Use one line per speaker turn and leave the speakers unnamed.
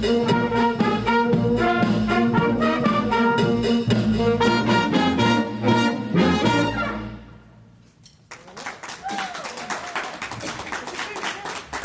boom.